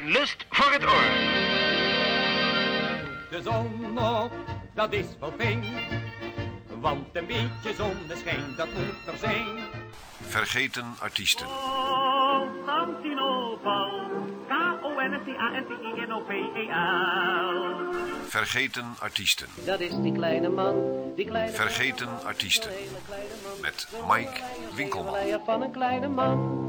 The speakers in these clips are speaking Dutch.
Een lust voor het oor. De zon op, dat is wel fijn. Want een beetje zonneschijn, dat moet er zijn. Vergeten artiesten. Constantinopel, K-O-N-S-T-A-N-T-I-N-O-P-E-L. Vergeten artiesten. Dat is die kleine man, die kleine Vergeten artiesten. Met Mike Winkelman. man van een kleine man.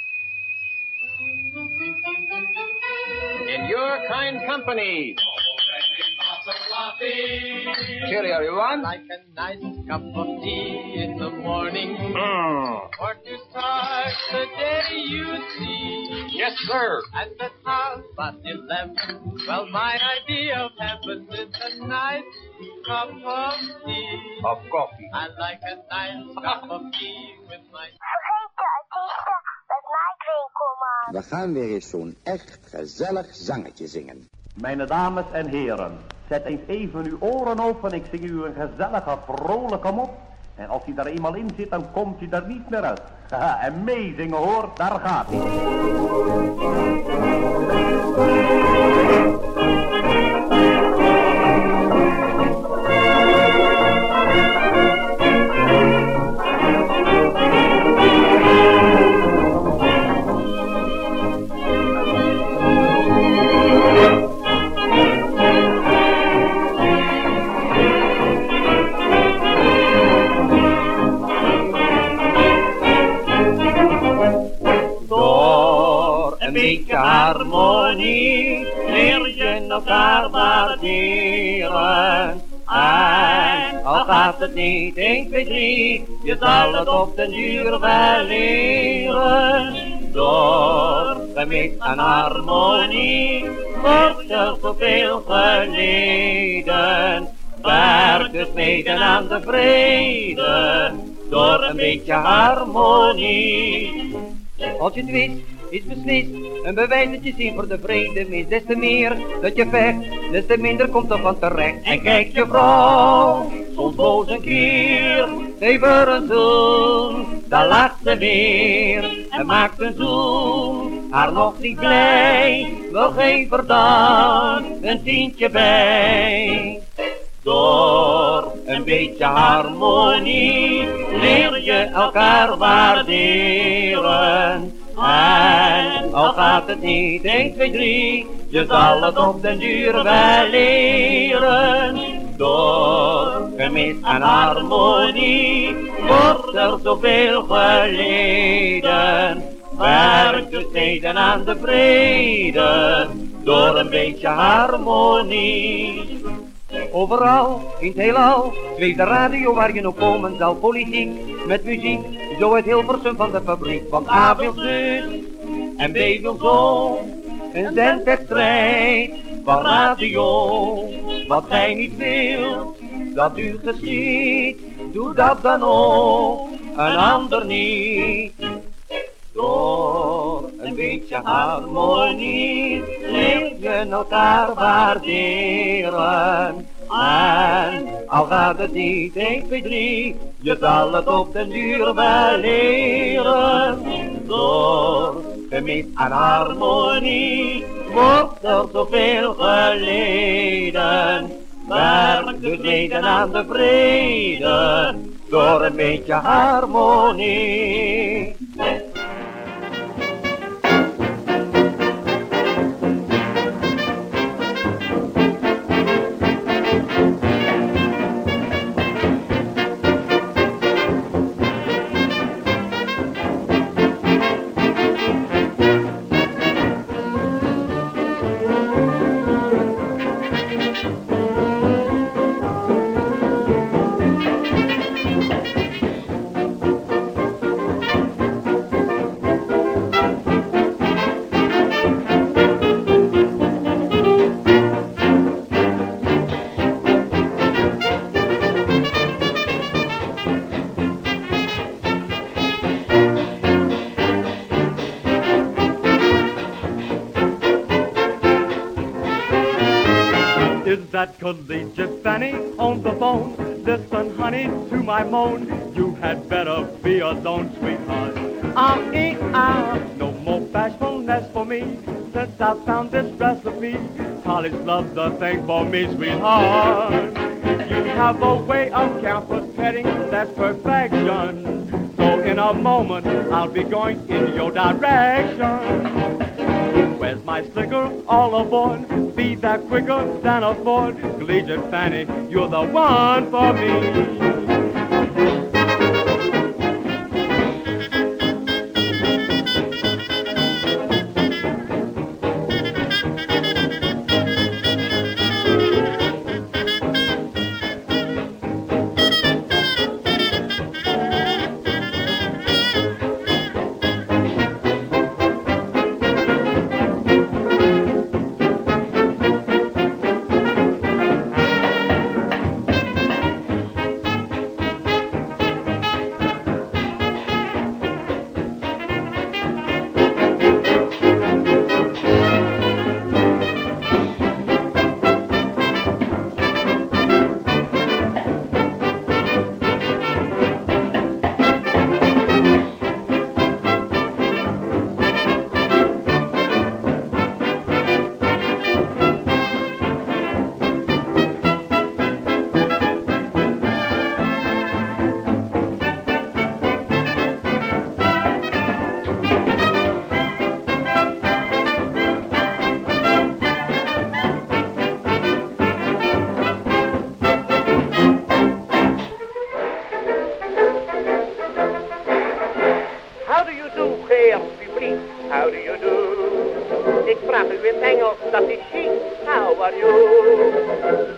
In your kind company. Cheerio, everyone. Like a nice cup of tea in the morning. Mm. Or to start the day you see. Yes, sir. At the house at eleven. Well, my idea of heaven is a nice cup of tea. Of coffee. I like a nice cup of tea with my Vergeten artiesten met Mike Winkelman. We gaan weer eens zo'n echt gezellig zangetje zingen. Mijn dames en heren, zet eens even uw oren open. Ik zing u een gezellige, vrolijke mop. En als hij daar eenmaal in zit, dan komt hij er niet meer uit. Haha, en hoor, daar gaat hij. Het niet 1, 2, 3, je zal het op den duur wel leren. Door gemis aan harmonie wordt er zoveel geleden. Werk dus aan de vrede, door een beetje harmonie. Als je het wist, is beslist een bewijs dat je zin voor de vrede mist. Des te meer dat je vecht, des te minder komt er van terecht. En kijk je vrouw, soms boos een keer, er een zoen, lacht ze weer. En maakt een zoen, haar nog niet blij, geef er dan een tientje bij. Door een beetje harmonie leer je elkaar waarderen. En al gaat het niet 1, 2, 3, je zal het op den duur wel leren. Door gemis aan harmonie wordt er zoveel geleden. Werk dus mede aan de vrede, door een beetje harmonie. Overal, in het heelal, zweeft de radio waar je nog komen zal. Politiek, met muziek, zo het Hilversum van de fabriek. Want A wil zus, en B wil zo, een zendwedstrijd van radio. Wat gij niet wilt, dat u geschiet, doe dat dan ook, een ander niet. Door een beetje harmonie leer je elkaar waarderen. En al gaat het niet 1, 2, 3, je zal het op den duur wel leren. Door gemis aan harmonie wordt er zoveel geleden. Werk dus mede aan de vrede, door een beetje harmonie. Is that collegiate Fanny on the phone? Listen, honey, to my moan. You had better be alone, sweetheart. I'm in out. No more bashfulness for me since I found this recipe. College love's the thing for me, sweetheart. You have a way of careful petting that's perfection. So in a moment I'll be going in your direction. Where's my slicker? All aboard. Be that quicker than a Ford. Collegiate Fanny, you're the one for me. How do you do? Ik vraag u in Engels, dat is chic. How are you?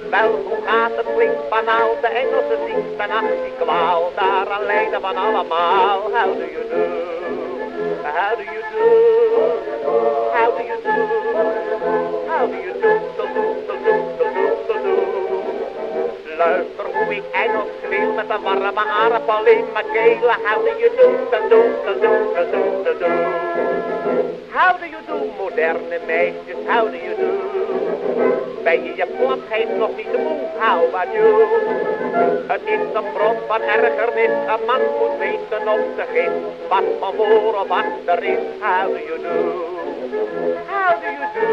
Wel, hoe gaat het? Klinkt banaal, de Engelse en ach, die kwaal, daar lijden van allemaal. How do you do? How do you do? Luister hoe ik Engels speel met een warme aardappel in mijn keel. How do you do? Do, do, do, do, do, do, do, do. How do you do, moderne meisjes? How do you do? Ben je je platheid nog niet moe? How are you? Het is een bron van ergernis. Een man moet weten op de gis. Wat van voor of achter is. How do you do? How do you do?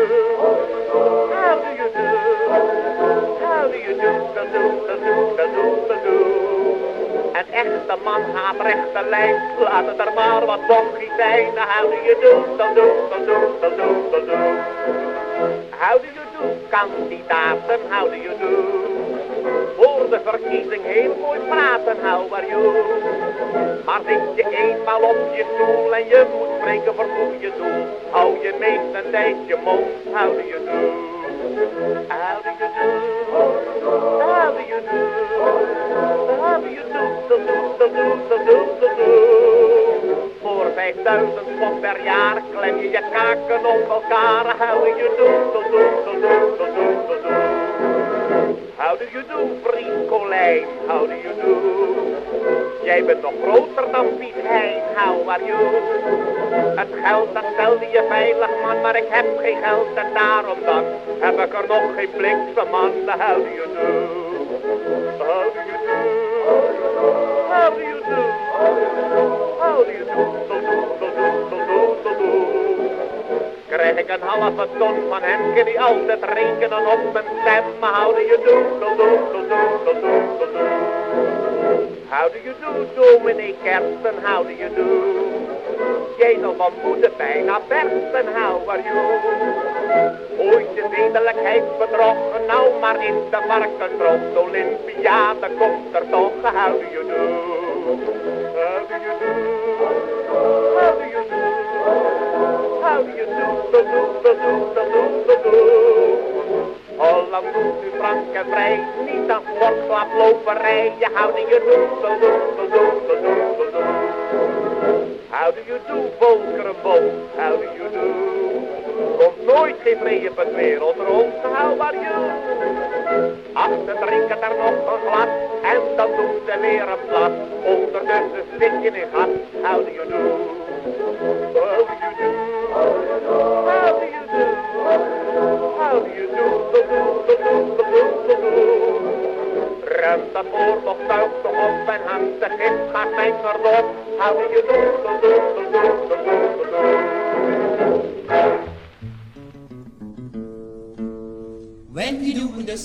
How do you do? How do you do? Do, do, do, do, do, do, do. Een echte man gaat rechte lijn. Laat het er maar wat bochie zijn. How do you do? Do, do, do, do, do, do, do, do. How do you kandidaten? How do you do? Voor de verkiezing heel mooi praten, how are you? Maar zit je eenmaal op je stoel en je moet spreken voor goede doel, hou je meest een tijdje mond, how do you do? How do you do? How do you do? How do you do? Do, do, do, do, do, do, do. Voor 5000 pond per jaar klem je je kaken op elkaar. How do you do? Do, do, do, do, do, do, do, do. How do you do, vriend Colijn? How do you do? Jij bent nog groter dan Piet Hein. How are you? Het geld dat stelde je veilig man, maar ik heb geen geld en daarom dan heb ik er nog geen blikse man. How do you do? How do you do? How do you do? How do you do? Do, do, do, do, do, do, do. Krijg ik een halve ton van hem, die altijd rekenen op mijn stem. How do you do? Do, do, do, do, do, do, do, do. How do you do, dominee Kersten? How do you do? Jij zal van moeder bijna bersten, how are you? Ooit je zedelijkheid bedrogen, nou maar in de varkensrok. De Olympiade komt er toch, how do you do? How do you do? How do you do? How do you do? Do, do, do, do, do, do, do, do. Holland doet en vrij, niet aan sportklaploperij. Je how do you do? Do, do, do, do, do, do, do, do. How do you do, volkerenboot? How do you do? Komt nooit geen vrede op het wereldrond, how are you? Achter drinken er nog een glas, en dan doen ze weer een plat. Ondertussen zit je in gat, how do you do? En dat oorlog buigt toch op en hangt de gift gaat mengerd op. How do you do, do, do, do, do, do, do, do. When you do the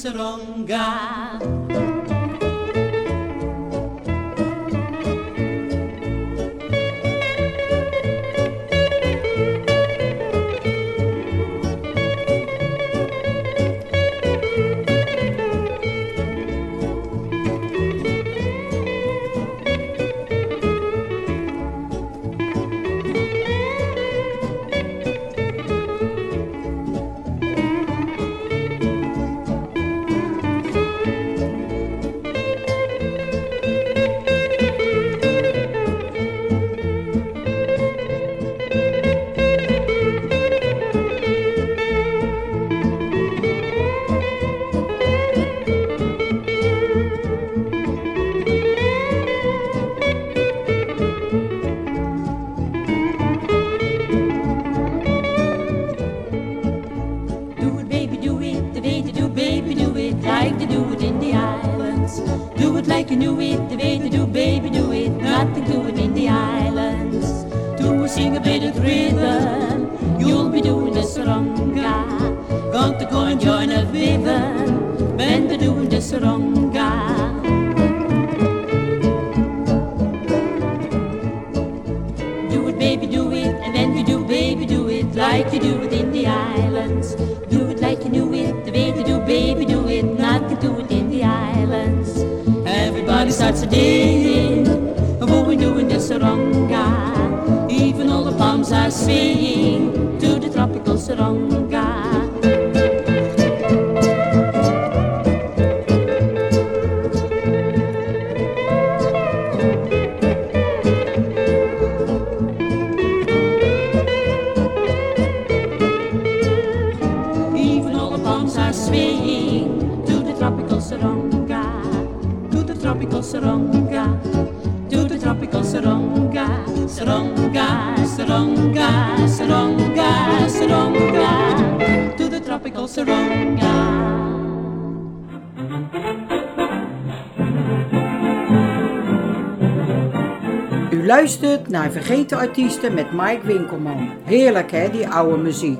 naar Vergeten Artiesten met Mike Winkelman. Heerlijk hè, die oude muziek.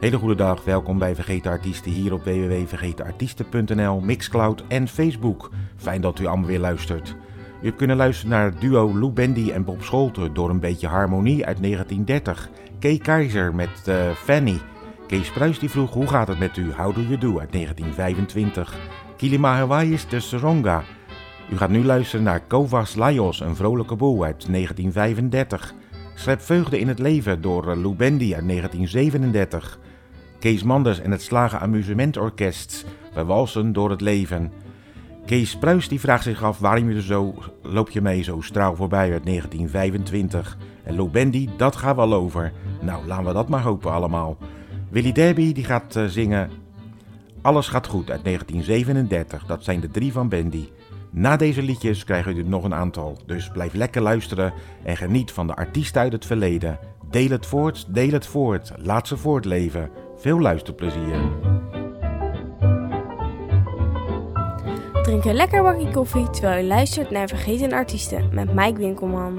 Hele goede dag, welkom bij Vergeten Artiesten hier op www.vergetenartiesten.nl, Mixcloud en Facebook. Fijn dat u allemaal weer luistert. U hebt kunnen luisteren naar het duo Lou Bendy en Bob Scholten door een beetje harmonie uit 1930. Kay Keizer met eh, Fanny. Kees Pruis die vroeg hoe gaat het met u, How Do You Do uit 1925. Kilima Hawaii's de Saronga. U gaat nu luisteren naar Kovas Lajos, een vrolijke boel uit 1935. Schep Vreugde in het Leven door eh, Lou Bendy uit 1937. Kees Manders en het Slagen Amusementorkest. We walsen door het leven. Kees Pruis die vraagt zich af waarom je er zo, loop je mee zo straal voorbij uit 1925. En Lou Bendy, dat gaat wel over. Nou, laten we dat maar hopen allemaal. Willy Derby die gaat eh, zingen Alles gaat goed uit 1937. Dat zijn de drie van Bendy. Na deze liedjes krijgen er nog een aantal. Dus blijf lekker luisteren en geniet van de artiesten uit het verleden. Deel het voort, deel het voort. Laat ze voortleven. Veel luisterplezier. Drink een lekker bakje koffie terwijl je luistert naar Vergeten Artiesten met Mike Winkelman.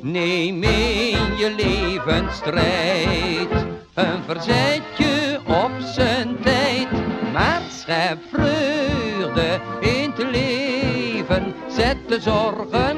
Neem in je leven strijd, een verzetje op zijn tijd. Maar vreugde in het leven, zet de zorgen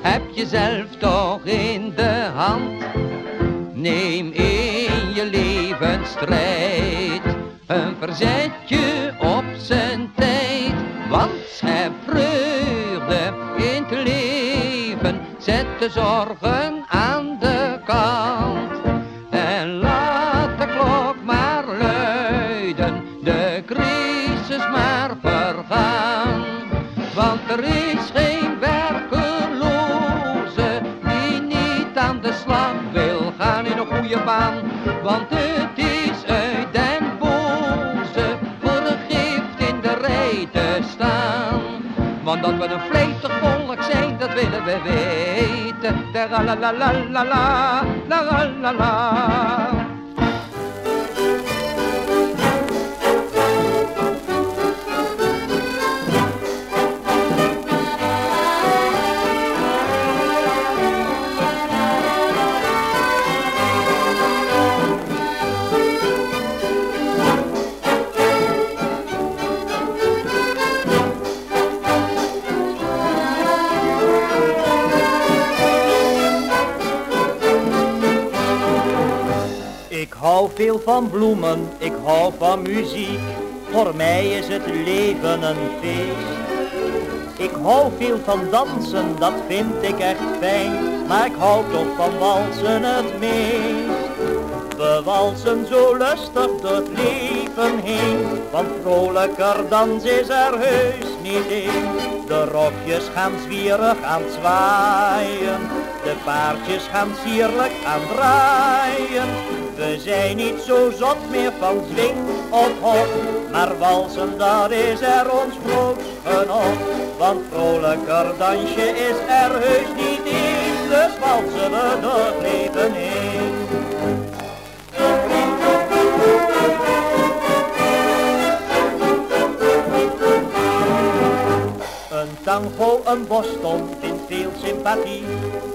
heb je zelf toch in de hand. Neem in je leven strijd, een verzetje op zijn tijd. Want schep vreugde in het leven, zet de zorgen Dat we een vleetig volk zijn, dat willen we weten. La la la la la la, la la la. Hou veel van bloemen, ik hou van muziek. Voor mij is het leven een feest. Ik hou veel van dansen, dat vind ik echt fijn. Maar ik hou toch van walsen het meest. We walsen zo lustig door het leven heen. Want vrolijker dans is er heus niet één. De rokjes gaan zwierig aan zwaaien. De paardjes gaan sierlijk aan draaien. We zijn niet zo zot meer van zwing of hop, maar walsen daar is er ons groot genot. Want vrolijker dansje is er heus niet eens, dus walsen we door het leven heen. Een tango, een boston veel sympathie,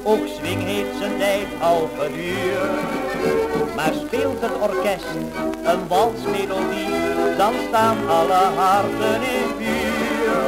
ook swing heeft zijn tijd al geduurd. Maar speelt het orkest een walsmelodie, dan staan alle harten in vuur.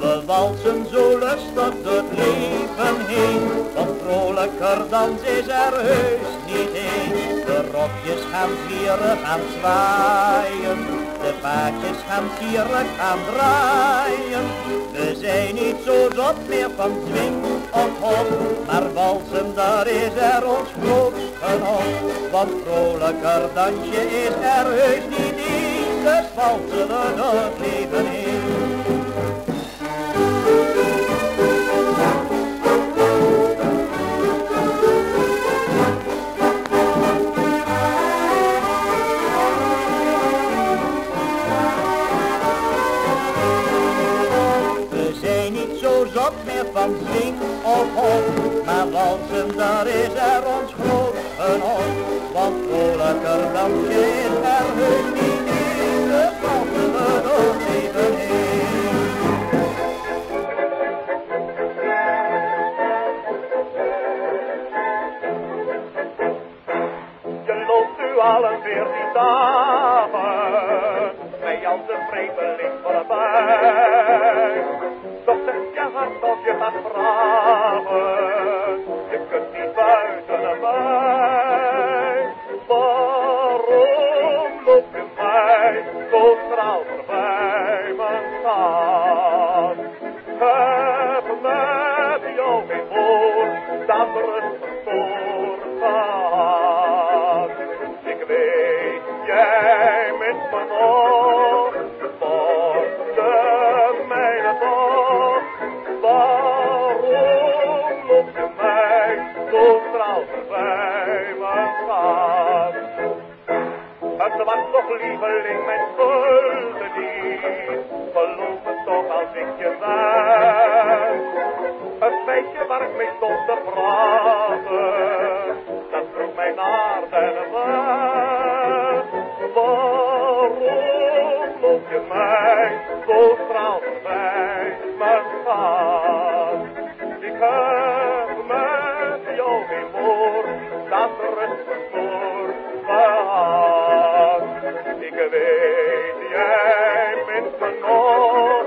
We walsen zo lustig door het leven heen, want vrolijker dans is er heus niet heen. De rokjes gaan zwierig aan zwaaien, de paardjes gaan sierlijk aan draaien. We zijn niet zo zot meer van zwing of hop, maar walsen daar is er ons groot genot. Want vrolijker dansje is er heus niet eens, dus walselen het leven in. Van zing of hop, maar walsen daar is er ons groot genot. Want vrolijker dansje is er heus niet in, walselen het leven in. Je loopt nu al een veertien dagen, bij als een vreemdeling voorbij. Toch zegt je hart als je gaat vragen, Toch lieveling mijn schuld niet, me toch als ik je zeg. Het meisje waar ik mee stond te praten, dat vroeg mij naar den weg. Waarom loop je mij zo trouw voorbij, weet, jij bent me nog,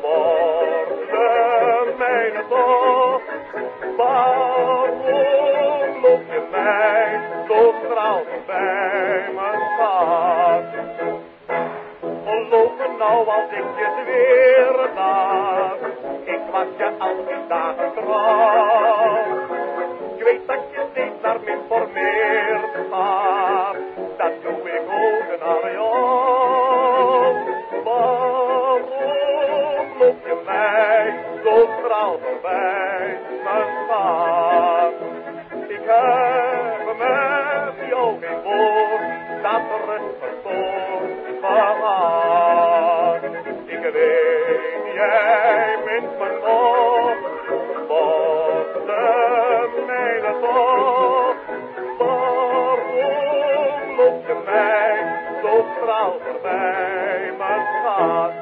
voor de mijne toch. Waarom loop je mij zo trouw bij mijn? Geloof me nou als ik je zweer dat ik was je al die dagen trouw. Ik weet dat je steeds naar me informeert gaat, zo trouw voorbij, mijn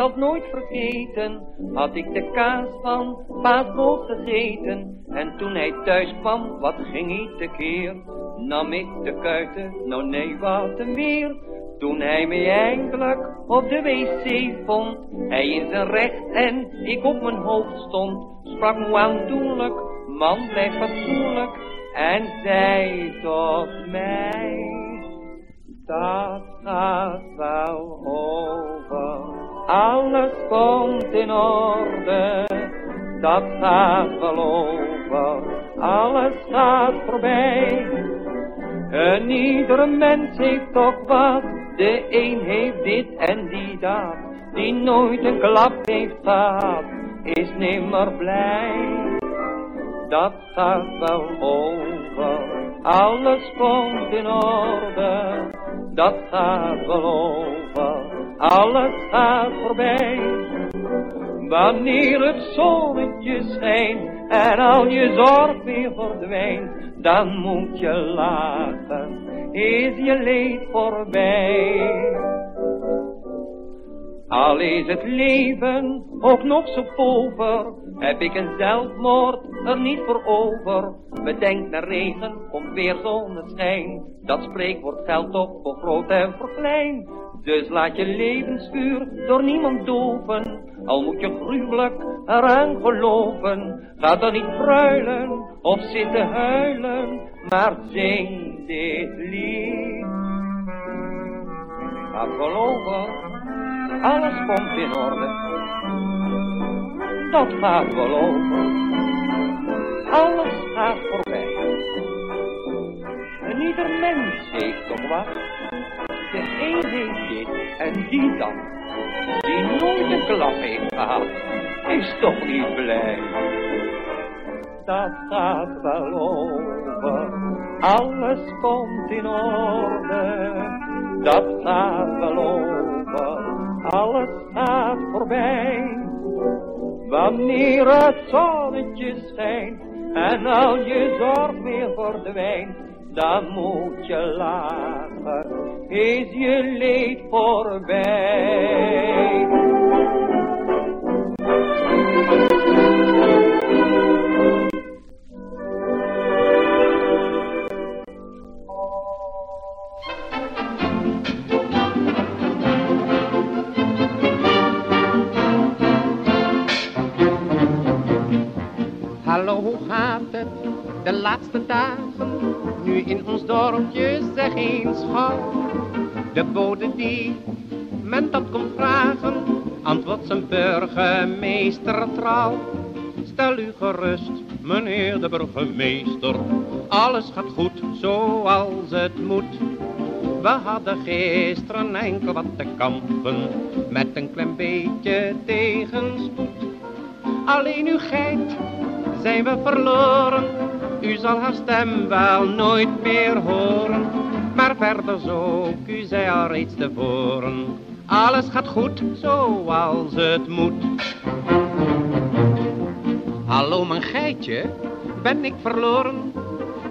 zal nooit vergeten, had ik de kaas van paasbrood gegeten. En toen hij thuis kwam, wat ging hij tekeer? Nam ik de kuiten, nou nee, wat een weer. Toen hij mij eindelijk op de wc vond, hij in zijn recht en ik op mijn hoofd stond, sprak me aandoenlijk, man blijf fatsoenlijk, en zei tot mij, dat gaat wel over alles komt in orde, dat gaat wel over, alles gaat voorbij. En iedere mens heeft toch wat, de een heeft dit en die dat, die nooit een klap heeft gehad, is nimmer blij. Dat gaat wel over, alles komt in orde dat gaat wel over, alles gaat voorbij. Wanneer het zonnetje schijnt en al je zorg weer verdwijnt, dan moet je lachen, is je leed voorbij. Al is het leven ook nog zo pover, heb ik een zelfmoord er niet voor over. Bedenk naar regen, komt weer zonneschijn, dat spreekwoord geldt op voor groot en voor klein. Dus laat je levensvuur door niemand doven, al moet je gruwelijk eraan geloven. Ga dan niet pruilen of zitten huilen, maar zing dit lied. Ga geloven, alles komt in orde. Dat gaat wel over, alles gaat voorbij. En ieder mens heeft toch wat, de een heeft dit en die dat. Die nooit een klap heeft gehad, is toch niet blij. Dat gaat wel over, alles komt in orde. Dat gaat wel over, alles gaat voorbij. Wanneer het zonnetje schijnt en al je zorg weer verdwijnt, dan moet je lachen, is je leed voorbij. De laatste dagen? Nu in ons dorpje zeg eens gauw. De bode die men dat komt vragen, antwoordt zijn burgemeester trouw. Stel u gerust, meneer de burgemeester, alles gaat goed zoals het moet. We hadden gisteren enkel wat te kampen, met een klein beetje tegenspoed. Alleen uw geit zijn we verloren. U zal haar stem wel nooit meer horen. Maar verder zoek u zei al reeds tevoren. Alles gaat goed zoals het moet. Hallo mijn geitje, ben ik verloren?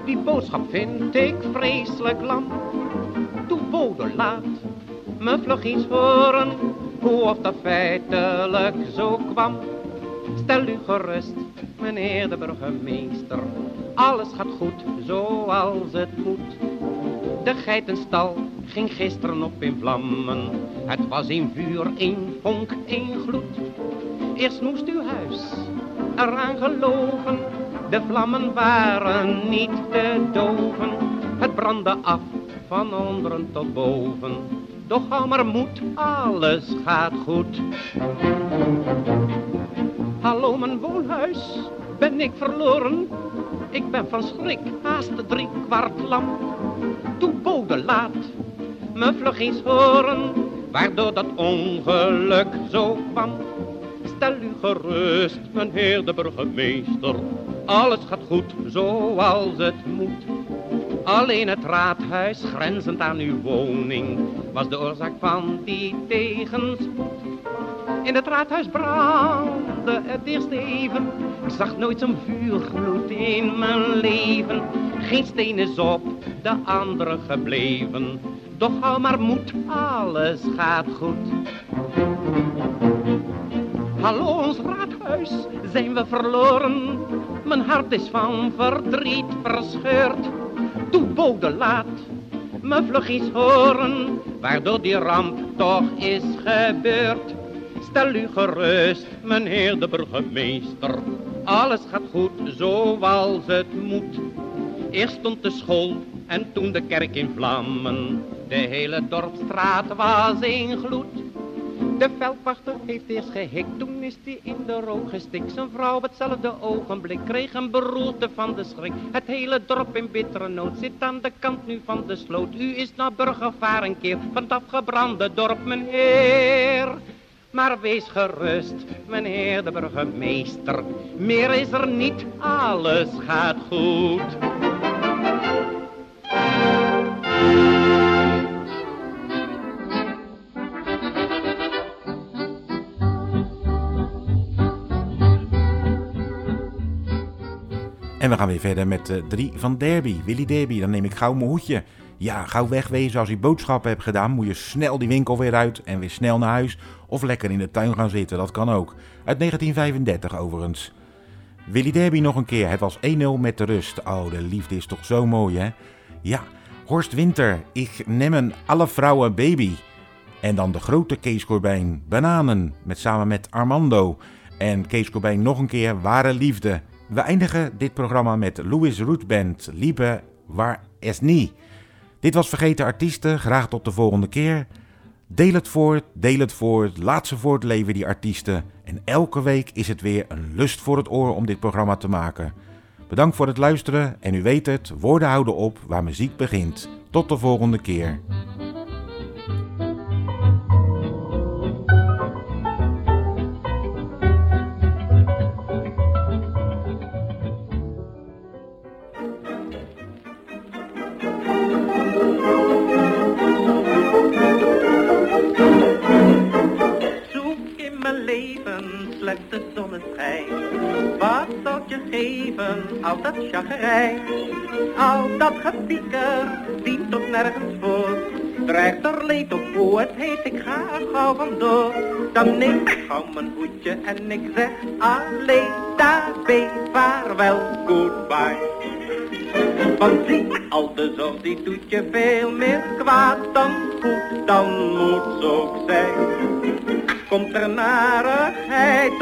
Die boodschap vind ik vreselijk lam. Doe bode laat me vlug eens horen. Hoe of dat feitelijk zo kwam. Stel u gerust, meneer de burgemeester. Alles gaat goed zoals het moet. De geitenstal ging gisteren op in vlammen. Het was in vuur, in vonk, in gloed. Eerst moest uw huis eraan geloven. De vlammen waren niet te doven. Het brandde af van onderen tot boven. Doch hou maar moed, alles gaat goed. Hallo mijn woonhuis, ben ik verloren? Ik ben van schrik haast drie kwart lam. Toe bode laat me vlug eens horen, waardoor dat ongeluk zo kwam. Stel u gerust, meneer de burgemeester, alles gaat goed zoals het moet. Alleen het raadhuis grenzend aan uw woning was de oorzaak van die tegenspoed. In het raadhuis het eerst even. Ik zag nooit zo'n vuurgloed in mijn leven. Geen steen is op de andere gebleven. Doch hou maar moed, alles gaat goed. Hallo ons raadhuis, zijn we verloren? Mijn hart is van verdriet verscheurd. Toe bode laat me vlug eens horen, waardoor die ramp toch is gebeurd. Stel u gerust, meneer de burgemeester, alles gaat goed zoals het moet. Eerst stond de school en toen de kerk in vlammen, de hele dorpstraat was in gloed. De veldwachter heeft eerst gehikt, toen is die in de rook gestikt. Zijn vrouw hetzelfde ogenblik kreeg een beroerte van de schrik. Het hele dorp in bittere nood zit aan de kant nu van de sloot. U is naar Burgervaar een keer van het afgebrande dorp, meneer. Maar wees gerust, meneer de burgemeester. Meer is er niet, alles gaat goed. En we gaan weer verder met uh, drie van Derby. Willy Derby, dan neem ik gauw mijn hoedje. Ja, gauw wegwezen als je boodschappen hebt gedaan. Moet je snel die winkel weer uit en weer snel naar huis. Of lekker in de tuin gaan zitten, dat kan ook. Uit 1935 overigens. Willy Derby nog een keer. Het was 1-0 met de rust. Oh, de liefde is toch zo mooi, hè? Ja, Horst Winter, ik neem een alle vrouwen baby. En dan de grote Kees Corbijn, Bananen, met, samen met Armando. En Kees Corbijn nog een keer, Ware Liefde. We eindigen dit programma met Louis Root Band, Liebe waar es nie. Dit was Vergeten Artiesten, graag tot de volgende keer. Deel het voort, deel het voort, laat ze voortleven die artiesten. En elke week is het weer een lust voor het oor om dit programma te maken. Bedankt voor het luisteren en u weet het, woorden houden op waar muziek begint. Tot de volgende keer. Geven, al dat chagrijn? Al dat gepieker, dient toch nergens voor. Dreigt er leed op hoe het heet, ik ga er gauw vandoor. Dan neem ik gauw mijn hoedje en ik zeg alleen daarbij, vaarwel, goodbye. Want zie, al de zorg die doet je veel meer kwaad dan goed, dan moet zo ook zijn. Komt er narigheid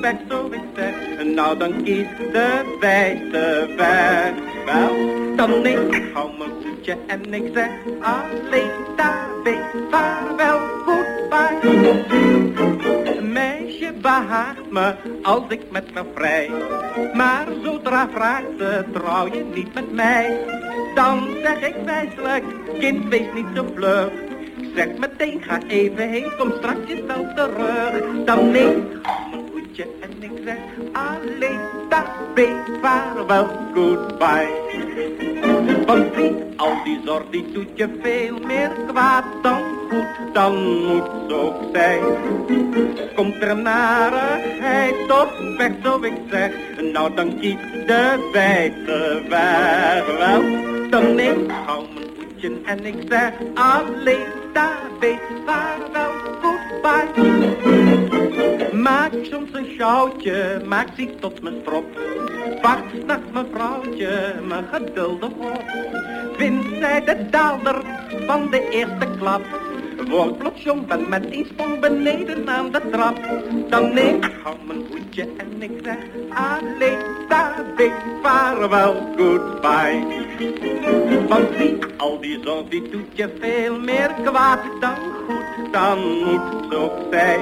weg, zo ik zeg, nou dan kies de wijze weg. Wel, dan ik gauw mijn voetje en ik zeg alleen daarbij, vaarwel, goodbye. Meisje behaagt me als ik met me vrij, maar zodra vraagt ze, trouw je niet met mij. Dan zeg ik wijselijk, kind wees niet zo vlug, zeg meteen, ga even heen, kom straks wel terug. Dan neem hoedje en ik zeg alleen daarbij, vaarwel, goodbye. Want zie, al die zorg die doet je veel meer kwaad dan goed, dan moet zo ook zijn. Komt er narigheid op weg, zo ik zeg, nou dan kies de wijze weg wel. Dan neem gauw mijn en ik zeg alleen daarbij, vaarwel, goodbye. Maak soms een sjouwtje, maak zich tot mijn strop. Wacht s'nachts mijn vrouwtje, mijn geduldig op. Vindt zij de daalder van de eerste klap. Wordt plots ben met een sprong beneden aan de trap. Dan neem ik gauw mijn hoedje en ik zeg alleen daarbij, vaarwel, goodbye. Want zie, al die zon die doet je veel meer kwaad dan goed, dan moet zo ook zijn.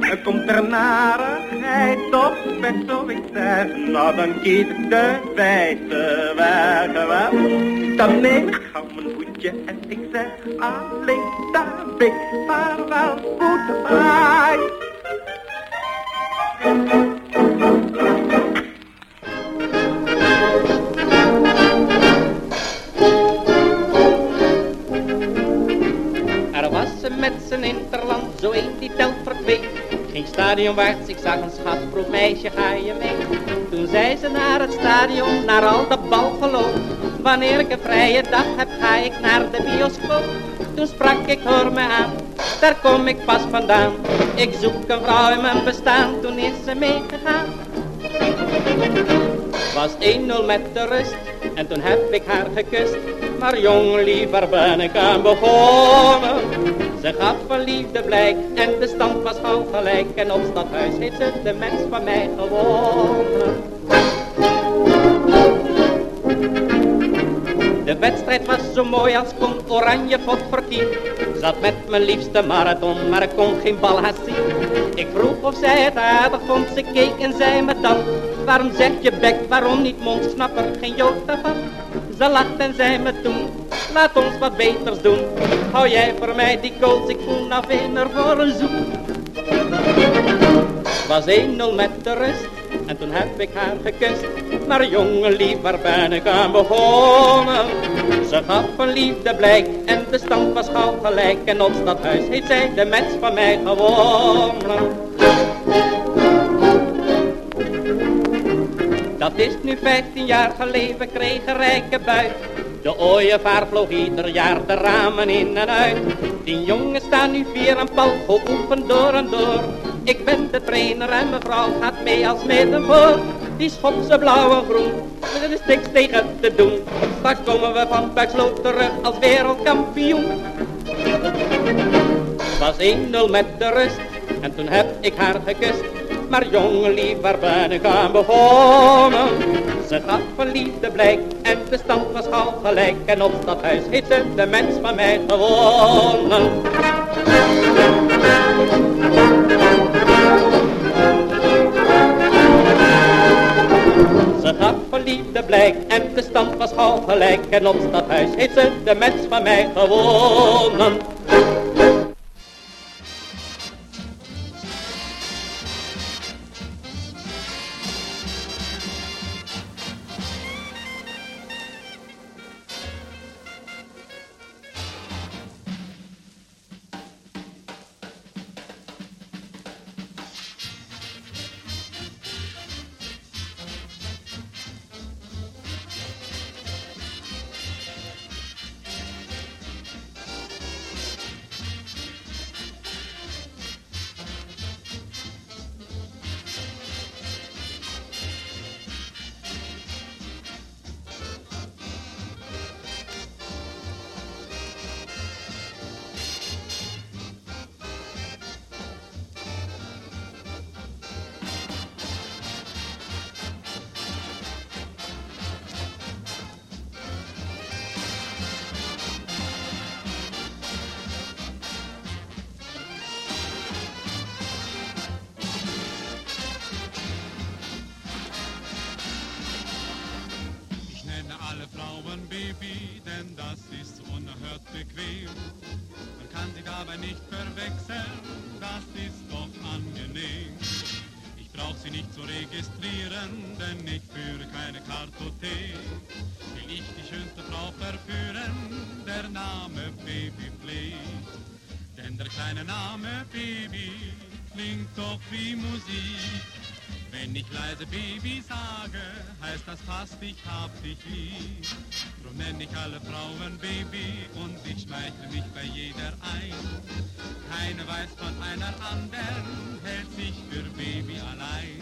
Er komt er narigheid op weg, zo ik zeg, nou dan kies ik de wijze weg wel. Dan neem ik gauw mijn hoedje en ik zeg alleen daarbij, vaarwel, goodbye. Er was een met zijn interland, zo een die telt voor. Geen stadionwaarts, ik zag een schatproef meisje, ga je mee? Zei ze naar het stadion, naar al de balgeloof. Wanneer ik een vrije dag heb, ga ik naar de bioscoop. Toen sprak ik, hoor me aan, daar kom ik pas vandaan. Ik zoek een vrouw in mijn bestaan, toen is ze meegegaan. Was 1-0 met de rust, en toen heb ik haar gekust. Maar jong, liever ben ik aan begonnen. Ze gaf een liefde blijk, en de stand was gauw gelijk. En op stadhuis heeft ze de mens van mij gewonnen. De wedstrijd was zo mooi als kon oranje pot tien. Zat met mijn liefste marathon, maar ik kon geen bal haast zien. Ik vroeg of zij het aardig vond, ze keek en zei me dan. Waarom zeg je bek, waarom niet mond, snap er geen jood van. Ze lacht en zei me toen, laat ons wat beters doen. Hou jij voor mij die kools, ik voel nou veel voor een zoen. Was 1-0 met de rust, en toen heb ik haar gekust. Maar jongen lief, waar ben ik aan begonnen? Ze gaf een liefdeblijk en de stand was gauw gelijk. En op stadhuis heeft zij de match van mij gewonnen. Dat is nu 15 jaar geleden, kreeg een rijke buit. De ooievaar vloog ieder jaar de ramen in en uit. Die jongens staan nu vier en pal, geoefend door en door. Ik ben de trainer en mevrouw gaat mee als middenvoor. Die schopt ze blauw en groen, er is niks tegen te doen. Straks komen we van Buiksloot terug als wereldkampioen. Was 1-0 met de rust, en toen heb ik haar gekust. Maar jongen lief, waar ben ik aan begonnen? Ze gaf een liefdeblijk en de stand was gauw gelijk. En op dat huis heeft ze de mens van mij gewonnen. En de stand was gauw gelijk. En op dat huis heeft ze de mens van mij gewonnen. Weiß von einer anderen, hält sich für Baby allein.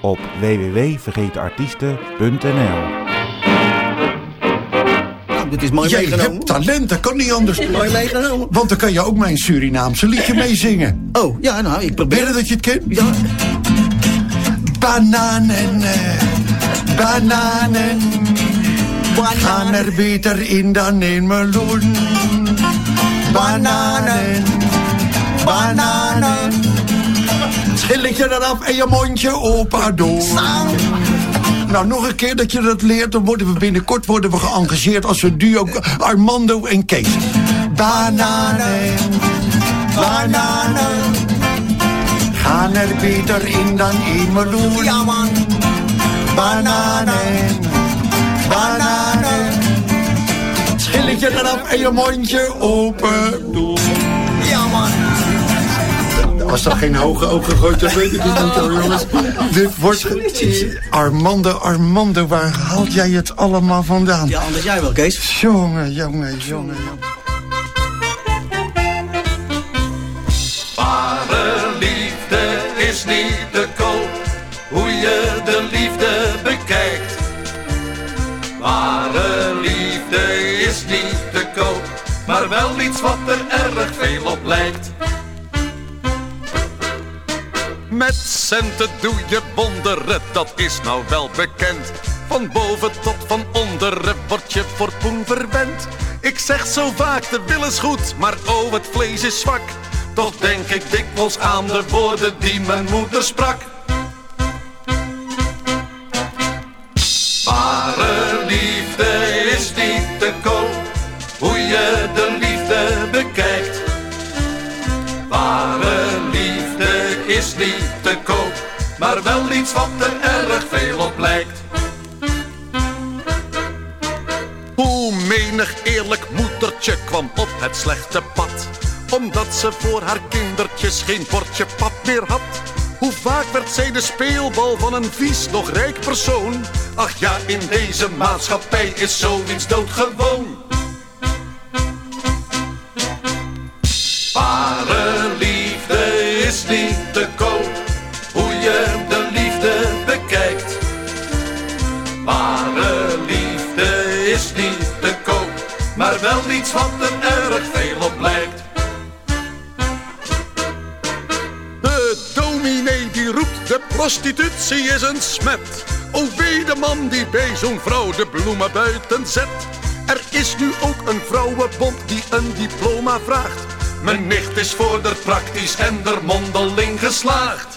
op www.vergetenartiesten.nl Dit is mooi Jij meegenomen. hebt talent, dat kan niet anders. Mooi meegenomen. Want dan kan je ook mijn Surinaamse liedje meezingen. Oh, ja, nou, ik probeer dat je het kent? Ja. Bananen, eh, bananen. Gaan er beter in dan in meloen. Bananen, bananen. Schilletje eraf en je mondje open doen. Nou, nog een keer dat je dat leert, dan worden we binnenkort worden we geëngageerd als een duo Armando en Kees. Bananen, bananen. Gaan er beter in dan in meloen. Ja, man. Bananen, bananen. Schilletje eraf en je mondje open doen. Als dat geen hoge ogen gooit, dan weet ik het niet hoor, jongens. Dit wordt... Armando, Armando, waar haalt jij het allemaal vandaan? Ja, anders jij wel, Kees. Jongen, jongen, jongen, jongen. Ware liefde is niet te koop, hoe je de liefde bekijkt. Ware liefde is niet te koop, maar wel iets wat er erg veel op lijkt. Met centen doe je wonderen, dat is nou wel bekend. Van boven tot van onderen word je voor poen verwend. Ik zeg zo vaak, de wil is goed, maar oh, het vlees is zwak. Toch denk ik dikwijls aan de woorden die mijn moeder sprak. Maar wel iets wat er erg veel op lijkt. Hoe menig eerlijk moedertje kwam op het slechte pad, omdat ze voor haar kindertjes geen bordje pap meer had. Hoe vaak werd zij de speelbal van een vies nog rijk persoon? Ach ja, in deze maatschappij is zoiets doodgewoon. Wat er erg veel op lijkt. De dominee die roept, de prostitutie is een smet. O wee de man die bij zo'n vrouw de bloemen buiten zet. Er is nu ook een vrouwenbond die een diploma vraagt. Mijn nicht is voor de praktisch en der mondeling geslaagd.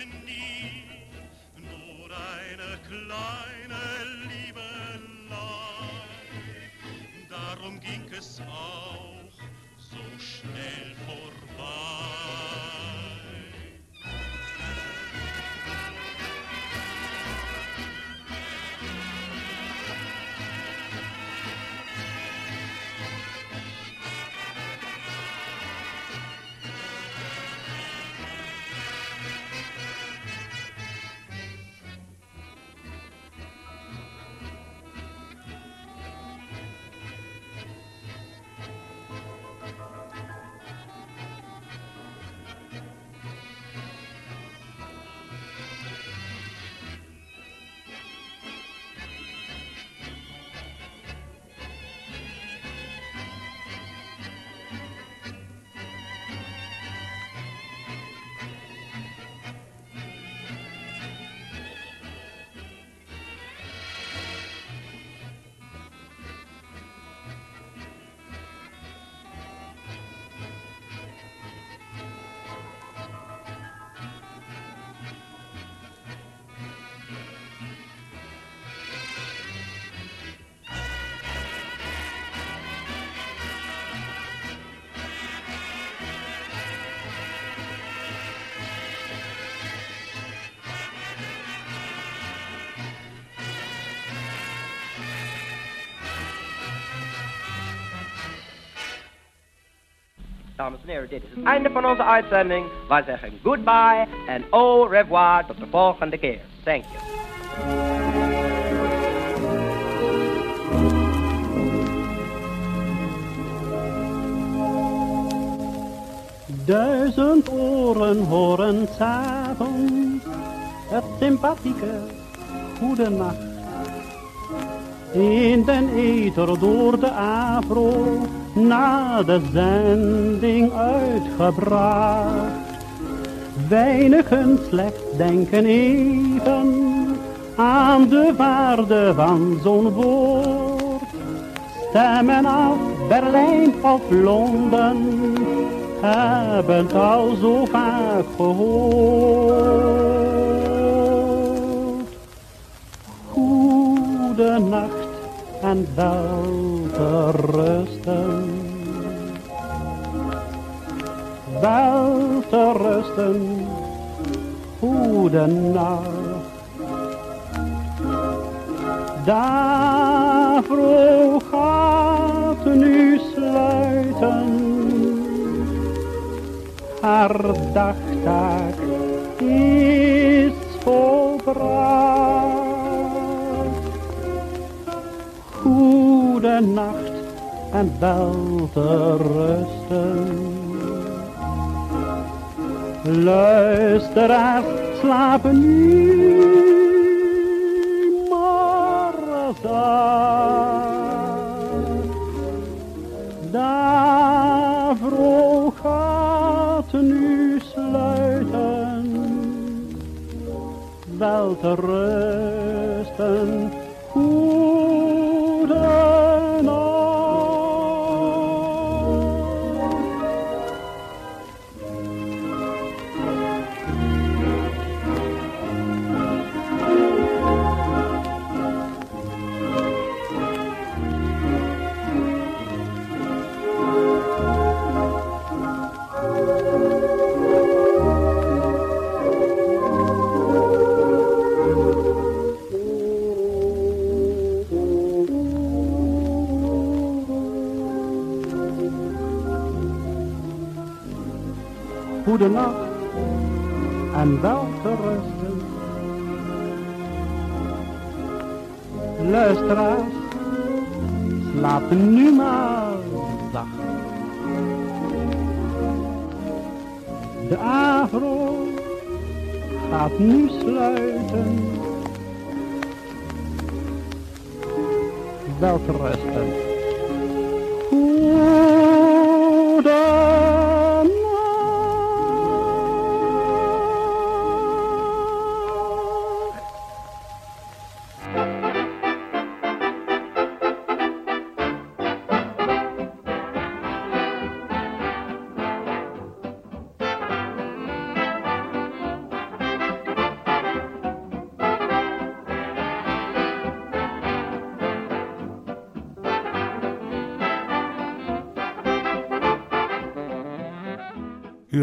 War es Dames en heren, dit is het einde van onze uitzending. Wij zeggen goodbye en au revoir tot de volgende keer. Thank you. Duizend oren horen s'avonds het sympathieke goede nacht. In den ether door de afro na de zending uitgebracht. Weinigen slechts denken even aan de waarde van zo'n woord. Stemmen af Berlijn of Londen hebben al zo vaak gehoord. Goede nacht en wel te rusten. Wel te rusten, goede nacht. Daarvoor gaat nu sluiten. Haar dagtaak is volbracht. Goede nacht en wel te rusten. Luisteraars slapen nu maar zacht. Daarvoor gaat nu sluiten. Wel te rusten, goedenacht en wel te rusten. Luisteraars, slapen nu maar zacht. De avro gaat nu sluiten. Wel te rusten.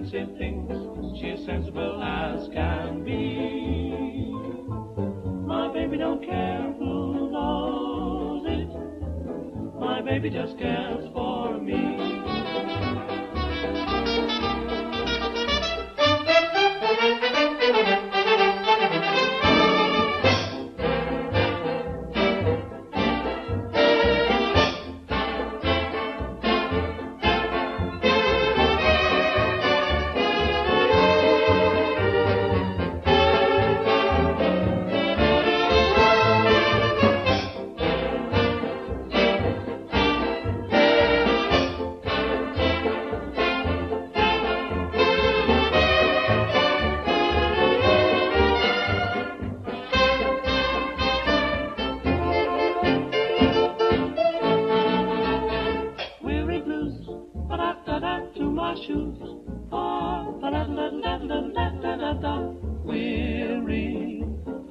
Expensive things. She's sensible as can be. My baby don't care who knows it. My baby just cares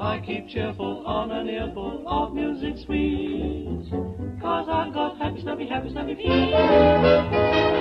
I keep cheerful on an earful of music sweet. Cause I got happy, snappy, happy, snappy feet.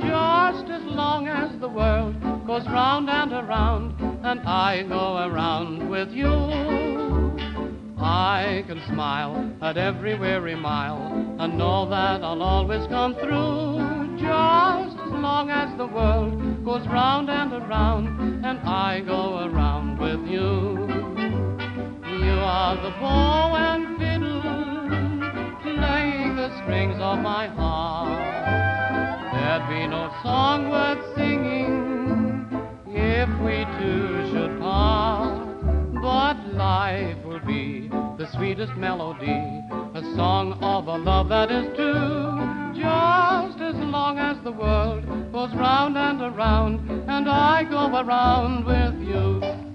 Just as long as the world goes round and around, and I go around with you. I can smile at every weary mile, and know that I'll always come through, just as long as the world goes round and around, and I go around with you. You are the bow and fiddle, playing the strings of my heart. There'd be no song worth singing if we two should part. But life will be the sweetest melody, a song of a love that is true. Just as long as the world goes round and around, and I go around with you.